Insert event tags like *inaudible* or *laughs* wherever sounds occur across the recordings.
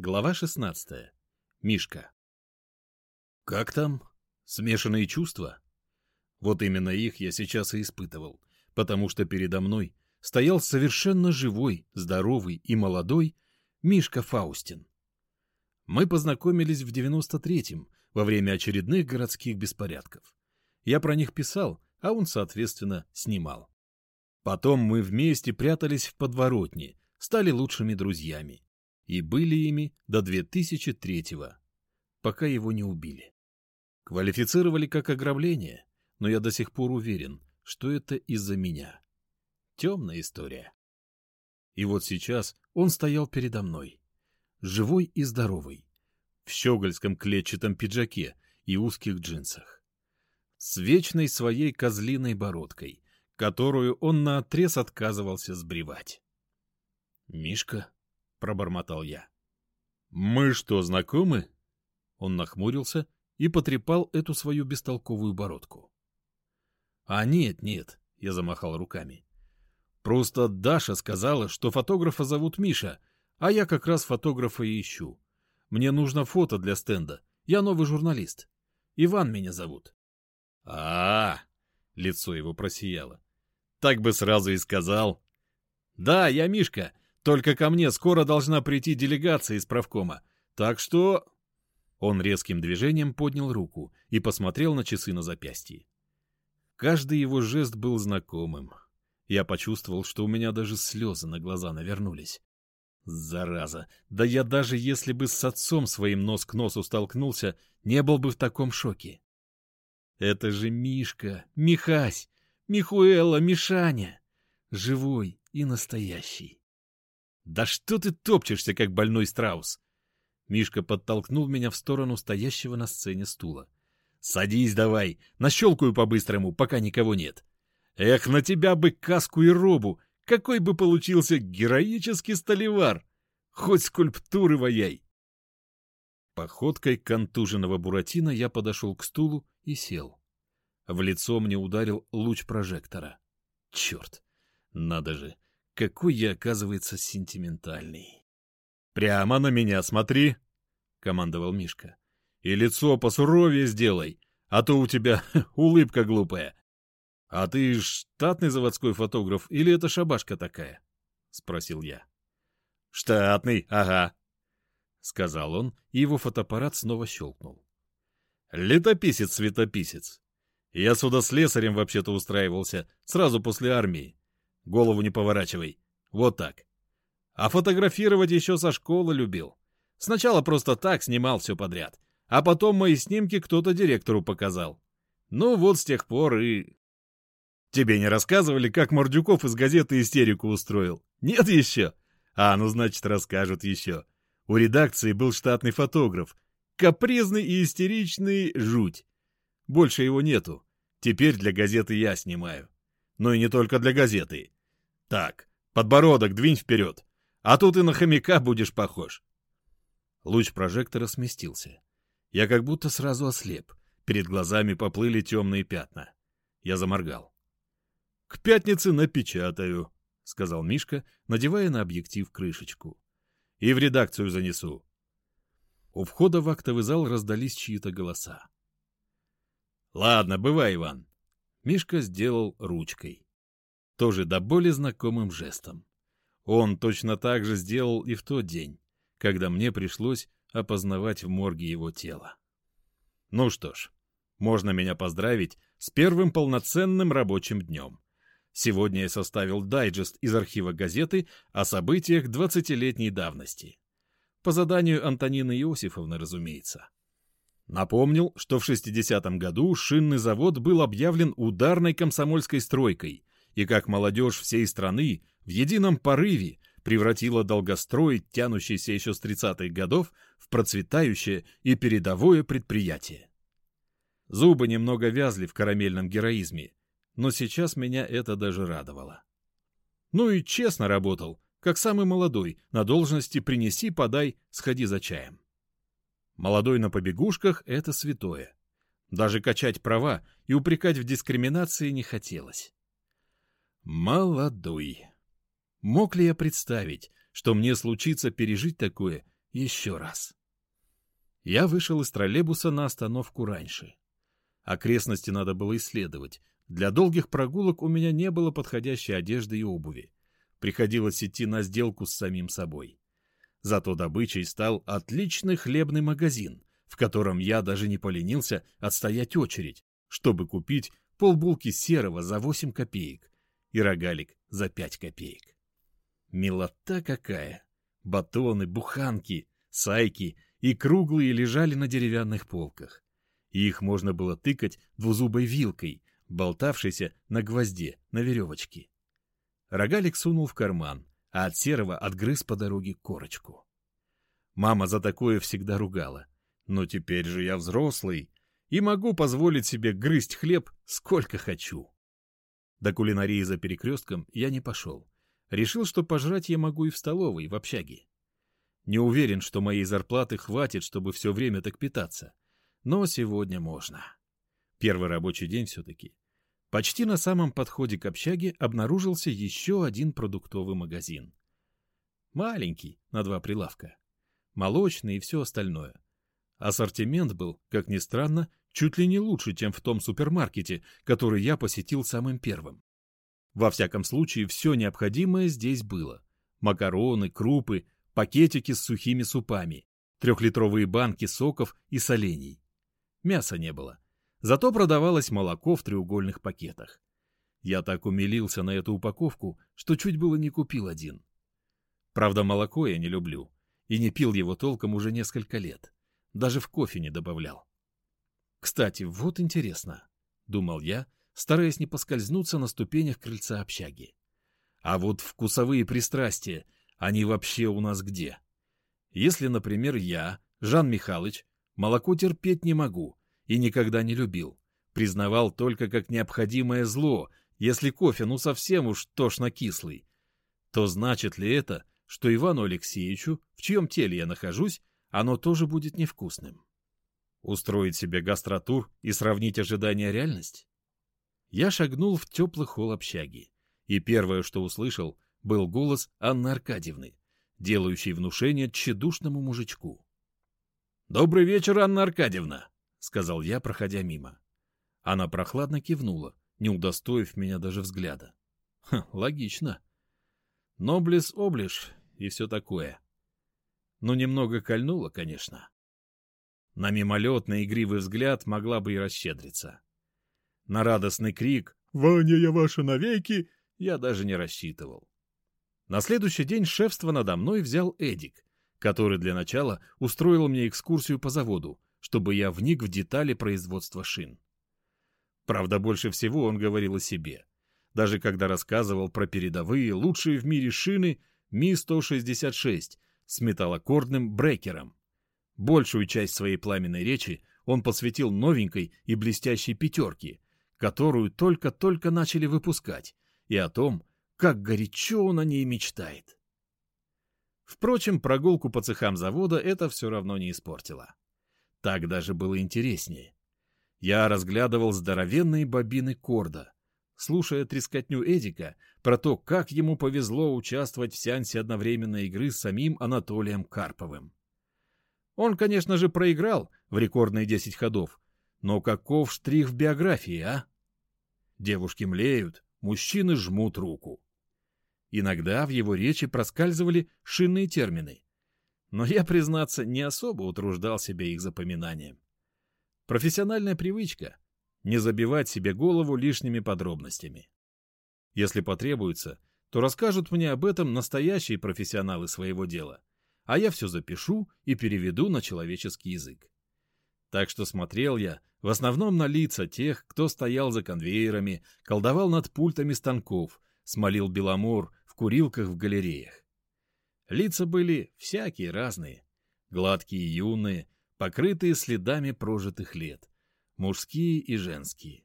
Глава 16. Мишка. Как там? Смешанные чувства? Вот именно их я сейчас и испытывал, потому что передо мной стоял совершенно живой, здоровый и молодой Мишка Фаустин. Мы познакомились в 93-м, во время очередных городских беспорядков. Я про них писал, а он, соответственно, снимал. Потом мы вместе прятались в подворотне, стали лучшими друзьями. И были ими до 2003-го, пока его не убили. Квалифицировали как ограбление, но я до сих пор уверен, что это из-за меня. Темная история. И вот сейчас он стоял передо мной, живой и здоровый, в щегольском клетчатом пиджаке и узких джинсах, с вечной своей козлиной бородкой, которую он наотрез отказывался сбривать. «Мишка?» — пробормотал я. «Мы что, знакомы?» Он нахмурился и потрепал эту свою бестолковую бородку. «А нет, нет», — я замахал руками. «Просто Даша сказала, что фотографа зовут Миша, а я как раз фотографа и ищу. Мне нужно фото для стенда. Я новый журналист. Иван меня зовут». А, -а, -а лицо его просияло. Так бы сразу и сказал. Да, я Мишка, только ко мне скоро должна прийти делегация из правкома. Так что... Он резким движением поднял руку и посмотрел на часы на запястье. Каждый его жест был знакомым. Я почувствовал, что у меня даже слезы на глаза навернулись. Зараза! Да я даже если бы с отцом своим нос к носу столкнулся, не был бы в таком шоке. Это же Мишка, Михась, Михуэла, Мишаня. Живой и настоящий. Да что ты топчешься, как больной страус? Мишка подтолкнул меня в сторону стоящего на сцене стула. «Садись давай, нащелкаю по-быстрому, пока никого нет. Эх, на тебя бы каску и робу, какой бы получился героический столевар! Хоть скульптуры ваяй!» Походкой контуженного Буратино я подошел к стулу и сел. В лицо мне ударил луч прожектора. Черт, надо же, какой я, оказывается, сентиментальный. «Прямо на меня смотри!» — командовал Мишка. «И лицо посуровее сделай, а то у тебя *laughs* улыбка глупая. А ты штатный заводской фотограф или это шабашка такая?» — спросил я. «Штатный, ага», — сказал он, и его фотоаппарат снова щелкнул. «Летописец-светописец. Я сюда слесарем вообще-то устраивался, сразу после армии. Голову не поворачивай. Вот так. А фотографировать еще со школы любил. Сначала просто так снимал все подряд. А потом мои снимки кто-то директору показал. Ну вот с тех пор и... Тебе не рассказывали, как Мордюков из газеты истерику устроил? Нет еще? А, ну значит расскажут еще. У редакции был штатный фотограф. Капризный и истеричный жуть. Больше его нету. Теперь для газеты я снимаю. Но и не только для газеты. Так, подбородок двинь вперед. А тут и на хомяка будешь похож. Луч прожектора сместился. Я как будто сразу ослеп. Перед глазами поплыли темные пятна. Я заморгал. — К пятнице напечатаю, — сказал Мишка, надевая на объектив крышечку. — И в редакцию занесу. У входа в актовый зал раздались чьи-то голоса. Ладно, бывай, Иван. Мишка сделал ручкой. Тоже до боли знакомым жестом. Он точно так же сделал и в тот день, когда мне пришлось опознавать в морге его тело. Ну что ж, можно меня поздравить с первым полноценным рабочим днем. Сегодня я составил дайджест из архива газеты о событиях 20-летней давности. По заданию Антонины Иосифовны, разумеется. Напомнил, что в 60-м году шинный завод был объявлен ударной комсомольской стройкой, и как молодежь всей страны в едином порыве превратила долгострой, тянущийся еще с 30-х годов, в процветающее и передовое предприятие. Зубы немного вязли в карамельном героизме, но сейчас меня это даже радовало. Ну и честно работал, как самый молодой, на должности «принеси, подай, сходи за чаем». Молодой на побегушках — это святое. Даже качать права и упрекать в дискриминации не хотелось. Молодой. Мог ли я представить, что мне случится пережить такое еще раз. Я вышел из троллейбуса на остановку раньше. Окрестности надо было исследовать. Для долгих прогулок у меня не было подходящей одежды и обуви. Приходилось идти на сделку с самим собой. Зато добычей стал отличный хлебный магазин, в котором я даже не поленился отстоять очередь, чтобы купить полбулки серого за 8 копеек и рогалик за 5 копеек. Милота какая! Батоны, буханки, сайки и круглые лежали на деревянных полках. Их можно было тыкать двузубой вилкой, болтавшейся на гвозде, на веревочке. Рогалик сунул в карман, а от серого отгрыз по дороге корочку. Мама за такое всегда ругала. Но теперь же я взрослый и могу позволить себе грызть хлеб сколько хочу. До кулинарии за перекрестком я не пошел. Решил, что пожрать я могу и в столовой, в общаге. Не уверен, что моей зарплаты хватит, чтобы все время так питаться. Но сегодня можно. Первый рабочий день все-таки. Почти на самом подходе к общаге обнаружился еще один продуктовый магазин. Маленький, на два прилавка. Молочный и все остальное. Ассортимент был, как ни странно, чуть ли не лучше, чем в том супермаркете, который я посетил самым первым. Во всяком случае, все необходимое здесь было. Макароны, крупы, пакетики с сухими супами, трехлитровые банки соков и солений. Мяса не было. Зато продавалось молоко в треугольных пакетах. Я так умилился на эту упаковку, что чуть было не купил один. Правда, молоко я не люблю и не пил его толком уже несколько лет. Даже в кофе не добавлял. Кстати, вот интересно, — думал я, стараясь не поскользнуться на ступенях крыльца общаги. А вот вкусовые пристрастия, они вообще у нас где? Если, например, я, Жан Михайлович, молоко терпеть не могу, и никогда не любил. Признавал только как необходимое зло, если кофе ну совсем уж тошно-кислый. То значит ли это, что Ивану Алексеевичу, в чьем теле я нахожусь, оно тоже будет невкусным? Устроить себе гастротур и сравнить ожидания реальность? Я шагнул в теплый холл общаги, и первое, что услышал, был голос Анны Аркадьевны, делающий внушение тщедушному мужичку. «Добрый вечер, Анна Аркадьевна!» — сказал я, проходя мимо. Она прохладно кивнула, не удостоив меня даже взгляда. Ха, логично. Ноблес облиш и все такое. Но немного кольнуло, конечно. На мимолетный игривый взгляд могла бы и расщедриться. На радостный крик «Ваня, я ваша навеки!» я даже не рассчитывал. На следующий день шефство надо мной взял Эдик, который для начала устроил мне экскурсию по заводу, чтобы я вник в детали производства шин. Правда, больше всего он говорил о себе. Даже когда рассказывал про передовые, лучшие в мире шины Ми-166 с металлокордным брекером. Большую часть своей пламенной речи он посвятил новенькой и блестящей пятерке, которую только-только начали выпускать, и о том, как горячо он о ней мечтает. Впрочем, прогулку по цехам завода это все равно не испортило. Так даже было интереснее. Я разглядывал здоровенные бобины корда, слушая трескотню Эдика про то, как ему повезло участвовать в сеансе одновременной игры с самим Анатолием Карповым. Он, конечно же, проиграл в рекордные 10 ходов, но каков штрих в биографии, а? Девушки млеют, мужчины жмут руку. Иногда в его речи проскальзывали шинные термины, но я, признаться, не особо утруждал себя их запоминанием. Профессиональная привычка — не забивать себе голову лишними подробностями. Если потребуется, то расскажут мне об этом настоящие профессионалы своего дела, а я все запишу и переведу на человеческий язык. Так что смотрел я в основном на лица тех, кто стоял за конвейерами, колдовал над пультами станков, смолил беломор в курилках в галереях. Лица были всякие разные. Гладкие и юные, покрытые следами прожитых лет. Мужские и женские.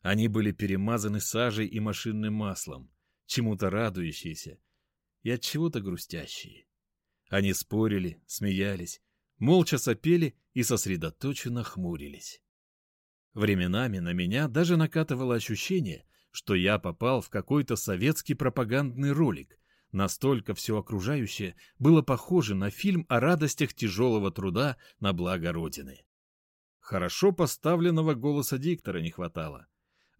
Они были перемазаны сажей и машинным маслом, чему-то радующиеся и от чего-то грустящие. Они спорили, смеялись, молча сопели и сосредоточенно хмурились. Временами на меня даже накатывало ощущение, что я попал в какой-то советский пропагандный ролик, Настолько все окружающее было похоже на фильм о радостях тяжелого труда на благо Родины. Хорошо поставленного голоса диктора не хватало.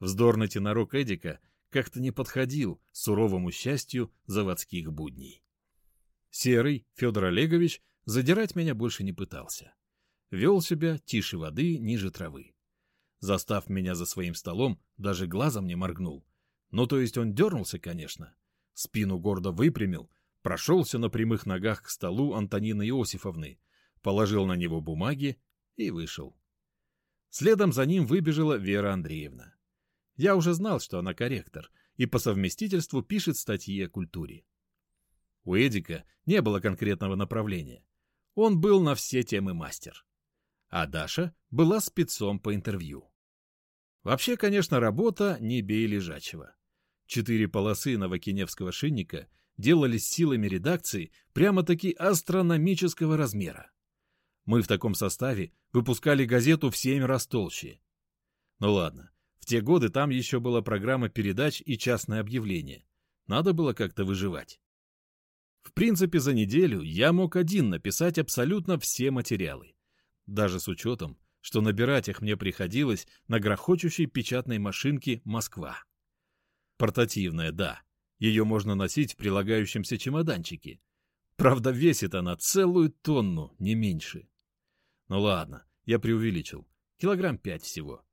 Вздорный тенорок Эдика как-то не подходил суровому счастью заводских будней. Серый Федор Олегович задирать меня больше не пытался. Вел себя тише воды, ниже травы. Застав меня за своим столом, даже глазом не моргнул. Ну, то есть он дернулся, конечно. Спину гордо выпрямил, прошелся на прямых ногах к столу Антонины Иосифовны, положил на него бумаги и вышел. Следом за ним выбежала Вера Андреевна. Я уже знал, что она корректор, и по совместительству пишет статьи о культуре. У Эдика не было конкретного направления. Он был на все темы мастер. А Даша была спецом по интервью. Вообще, конечно, работа не бей лежачего. Четыре полосы новокиневского шинника делались силами редакции прямо-таки астрономического размера. Мы в таком составе выпускали газету в семь раз толще. Ну ладно, в те годы там еще была программа передач и частное объявление. Надо было как-то выживать. В принципе, за неделю я мог один написать абсолютно все материалы. Даже с учетом, что набирать их мне приходилось на грохочущей печатной машинке «Москва». Портативная, да. Ее можно носить в прилагающемся чемоданчике. Правда, весит она целую тонну, не меньше. Ну ладно, я преувеличил. Килограмм пять всего.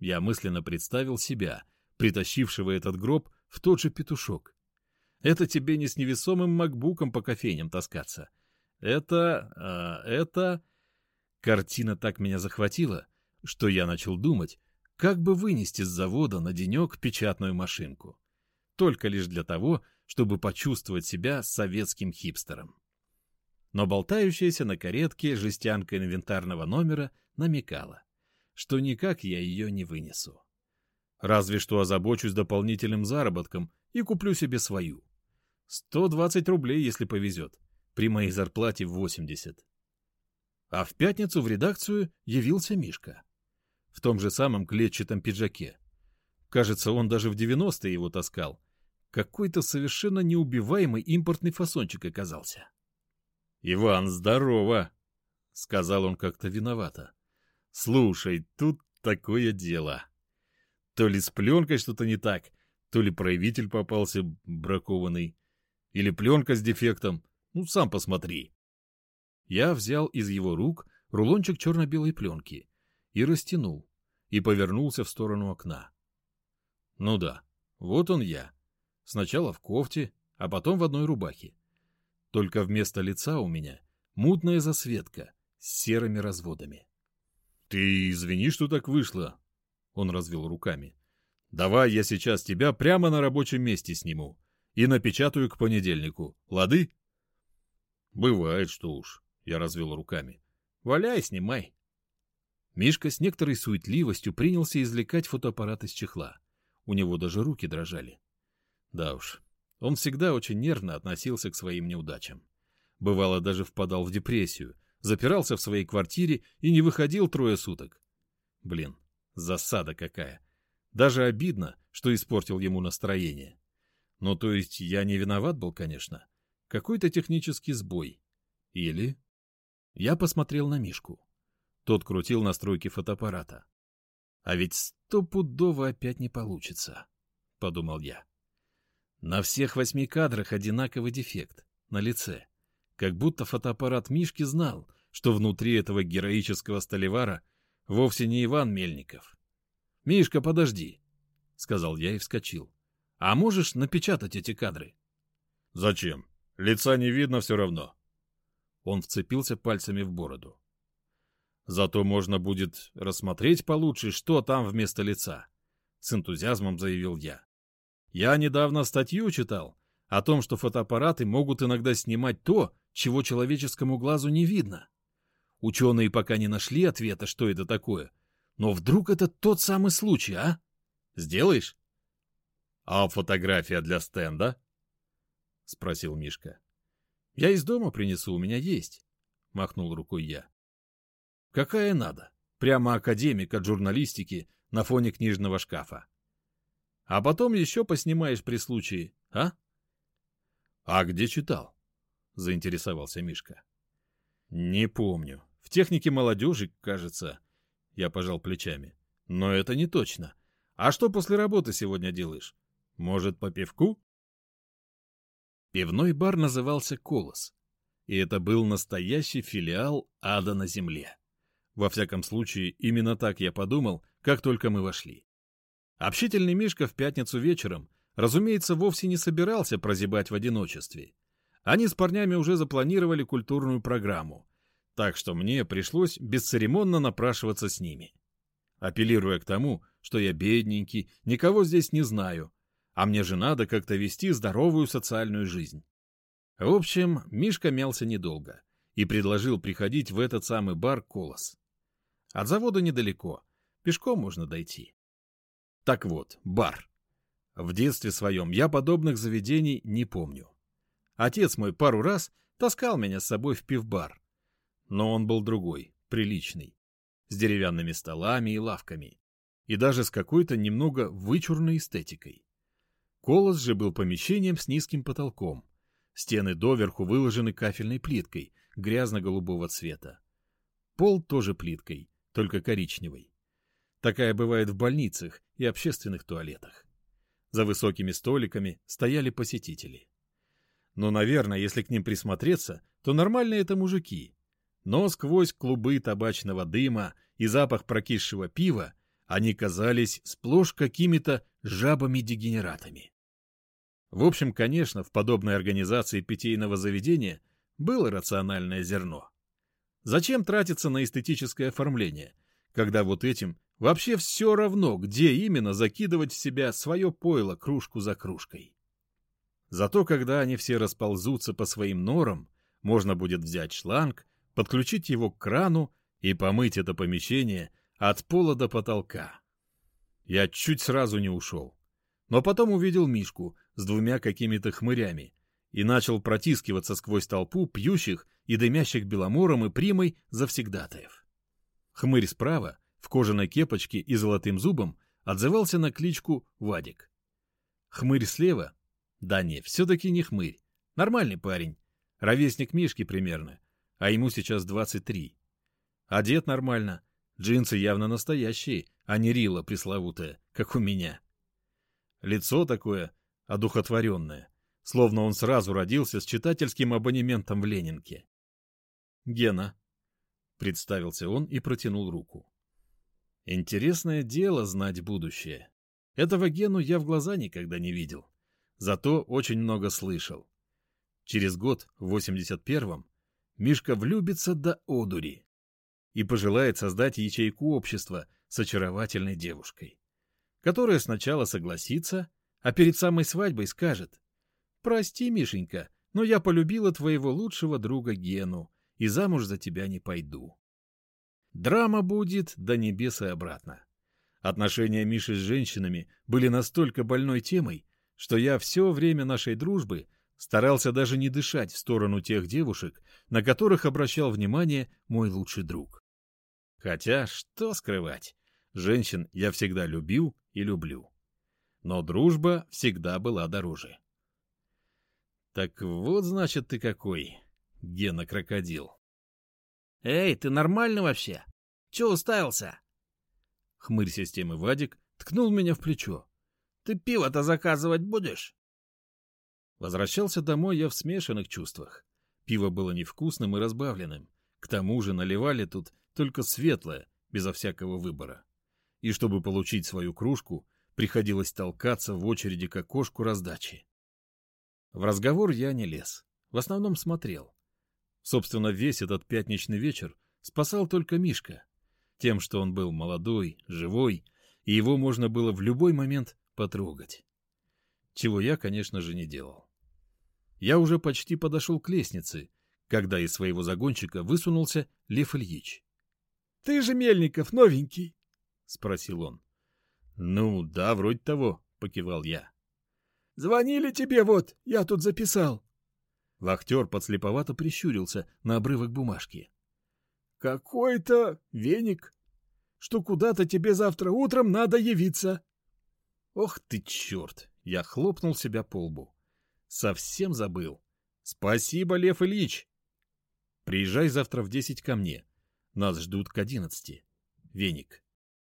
Я мысленно представил себя, притащившего этот гроб в тот же петушок. Это тебе не с невесомым макбуком по кофейням таскаться. Это... А, это... Картина так меня захватила, что я начал думать, как бы вынести с завода на денек печатную машинку. Только лишь для того, чтобы почувствовать себя советским хипстером. Но болтающаяся на каретке жестянка инвентарного номера намекала, что никак я ее не вынесу. Разве что озабочусь дополнительным заработком и куплю себе свою. 120 рублей, если повезет, при моей зарплате в 80. А в пятницу в редакцию явился Мишка. В том же самом клетчатом пиджаке. Кажется, он даже в 90-е его таскал. Какой-то совершенно неубиваемый импортный фасончик оказался. «Иван, здорово!» — сказал он как-то виновато. «Слушай, тут такое дело. То ли с пленкой что-то не так, то ли проявитель попался бракованный. Или пленка с дефектом. Ну, сам посмотри. Я взял из его рук рулончик черно-белой пленки и растянул, и повернулся в сторону окна. Ну да, вот он я. Сначала в кофте, а потом в одной рубахе. Только вместо лица у меня мутная засветка с серыми разводами. — Ты извини, что так вышло, — он развел руками. — Давай я сейчас тебя прямо на рабочем месте сниму и напечатаю к понедельнику. Лады? Бывает, что уж. Я развел руками. Валяй, снимай. Мишка с некоторой суетливостью принялся извлекать фотоаппарат из чехла. У него даже руки дрожали. Да уж, он всегда очень нервно относился к своим неудачам. Бывало, даже впадал в депрессию, запирался в своей квартире и не выходил трое суток. Блин, засада какая. Даже обидно, что испортил ему настроение. Ну, то есть я не виноват был, конечно. Какой-то технический сбой. Или... Я посмотрел на Мишку. Тот крутил настройки фотоаппарата. А ведь стопудово опять не получится, — подумал я. На всех восьми кадрах одинаковый дефект, на лице. Как будто фотоаппарат Мишки знал, что внутри этого героического столевара вовсе не Иван Мельников. — Мишка, подожди, — сказал я и вскочил. А можешь напечатать эти кадры? — Зачем? Лица не видно все равно. Он вцепился пальцами в бороду. Зато можно будет рассмотреть получше, что там вместо лица. С энтузиазмом заявил я. Я недавно статью читал о том, что фотоаппараты могут иногда снимать то, чего человеческому глазу не видно. Ученые пока не нашли ответа, что это такое. Но вдруг это тот самый случай, а? Сделаешь? «А фотография для стенда?» — спросил Мишка. «Я из дома принесу, у меня есть», — махнул рукой я. «Какая надо? Прямо академик от журналистики на фоне книжного шкафа. А потом еще поснимаешь при случае, а?» А где читал? Заинтересовался Мишка. Не помню. В технике молодежи, кажется. Я пожал плечами. Но это не точно. А что после работы сегодня делаешь? Может, по пивку? Пивной бар назывался «Колос», и это был настоящий филиал ада на земле. Во всяком случае, именно так я подумал, как только мы вошли. Общительный Мишка в пятницу вечером, разумеется, вовсе не собирался прозябать в одиночестве. Они с парнями уже запланировали культурную программу, так что мне пришлось бесцеремонно напрашиваться с ними. Апеллируя к тому, что я бедненький, никого здесь не знаю, а мне же надо как-то вести здоровую социальную жизнь. В общем, Мишка мялся недолго и предложил приходить в этот самый бар «Колос». От завода недалеко, пешком можно дойти. Так вот, бар. В детстве своем я подобных заведений не помню. Отец мой пару раз таскал меня с собой в пивбар. Но он был другой, приличный, с деревянными столами и лавками, и даже с какой-то немного вычурной эстетикой. Колос же был помещением с низким потолком. Стены доверху выложены кафельной плиткой, грязно-голубого цвета. Пол тоже плиткой, только коричневой. Такая бывает в больницах и общественных туалетах. За высокими столиками стояли посетители. Но, наверное, если к ним присмотреться, то нормальные это мужики. Но сквозь клубы табачного дыма и запах прокисшего пива они казались сплошь какими-то жабами-дегенератами. В общем, конечно, в подобной организации питейного заведения было рациональное зерно. Зачем тратиться на эстетическое оформление, когда вот этим вообще все равно, где именно закидывать в себя свое пойло кружку за кружкой? Зато когда они все расползутся по своим норам, можно будет взять шланг, подключить его к крану и помыть это помещение от пола до потолка. Я чуть сразу не ушел. Но потом увидел Мишку с двумя какими-то хмырями и начал протискиваться сквозь толпу пьющих и дымящих беломором и примой завсегдатаев. Хмырь справа, в кожаной кепочке и золотым зубом, отзывался на кличку Вадик. Хмырь слева? Да не, все-таки не хмырь. Нормальный парень. Ровесник Мишки примерно. А ему сейчас 23. Одет нормально. Джинсы явно настоящие, а не рила пресловутая, как у меня. Лицо такое одухотворенное, словно он сразу родился с читательским абонементом в Ленинке. «Гена», — представился он и протянул руку. «Интересное дело знать будущее. Этого Гену я в глаза никогда не видел, зато очень много слышал. Через год, в 81-м, Мишка влюбится до одури и пожелает создать ячейку общества с очаровательной девушкой которая сначала согласится, а перед самой свадьбой скажет «Прости, Мишенька, но я полюбила твоего лучшего друга Гену и замуж за тебя не пойду». Драма будет до небес и обратно. Отношения Миши с женщинами были настолько больной темой, что я все время нашей дружбы старался даже не дышать в сторону тех девушек, на которых обращал внимание мой лучший друг. Хотя, что скрывать, женщин я всегда любил и люблю. Но дружба всегда была дороже. Так вот, значит, ты какой, Гена-крокодил. Эй, ты нормально вообще? Че уставился? Хмырь системы Вадик ткнул меня в плечо. Ты пиво-то заказывать будешь? Возвращался домой я в смешанных чувствах. Пиво было невкусным и разбавленным. К тому же наливали тут только светлое, безо всякого выбора и чтобы получить свою кружку, приходилось толкаться в очереди к окошку раздачи. В разговор я не лез, в основном смотрел. Собственно, весь этот пятничный вечер спасал только Мишка, тем, что он был молодой, живой, и его можно было в любой момент потрогать. Чего я, конечно же, не делал. Я уже почти подошел к лестнице, когда из своего загончика высунулся Лев Ильич. — Ты же Мельников, новенький. — спросил он. — Ну, да, вроде того, — покивал я. — Звонили тебе вот, я тут записал. Вахтер подслеповато прищурился на обрывок бумажки. — Какой-то веник, что куда-то тебе завтра утром надо явиться. — Ох ты черт! Я хлопнул себя по лбу. Совсем забыл. Спасибо, Лев Ильич. Приезжай завтра в десять ко мне. Нас ждут к одиннадцати. Веник.